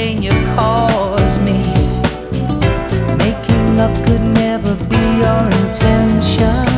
pain you cause me. Making up could never be your intention.